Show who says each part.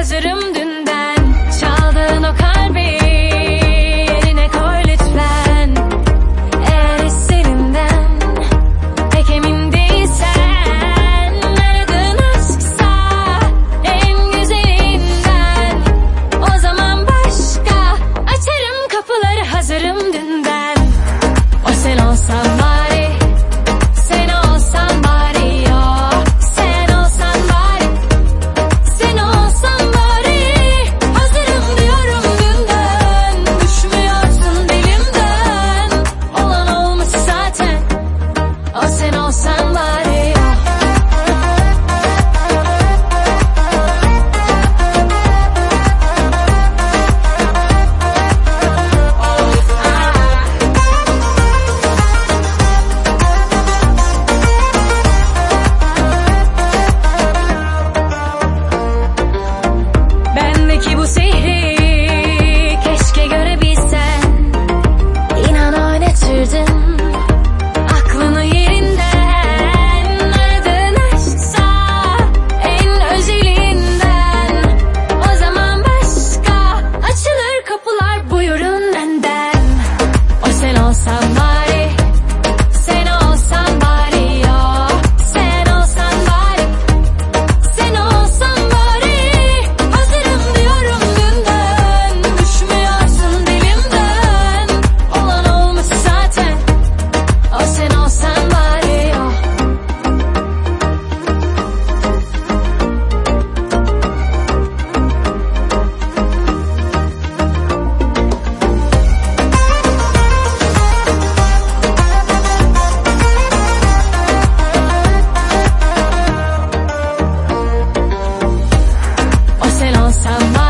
Speaker 1: hazırım sama